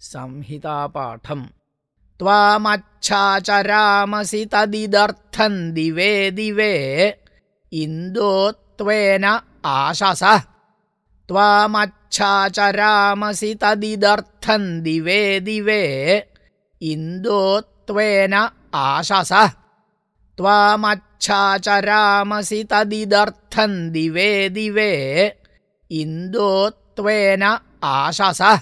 संहितापाठम्। त्वामच्छाचरामसि तदिदर्थम् दिवे दिवे इन्दोत्वेन आशसः। त्वामच्छाचरामसि तदिदर्थम् दिवे दिवे इन्दोत्वेन आशसः। त्वामच्छाचरामसि तदिदर्थम् दिवे दिवे इन्दोत्वेन आशसः।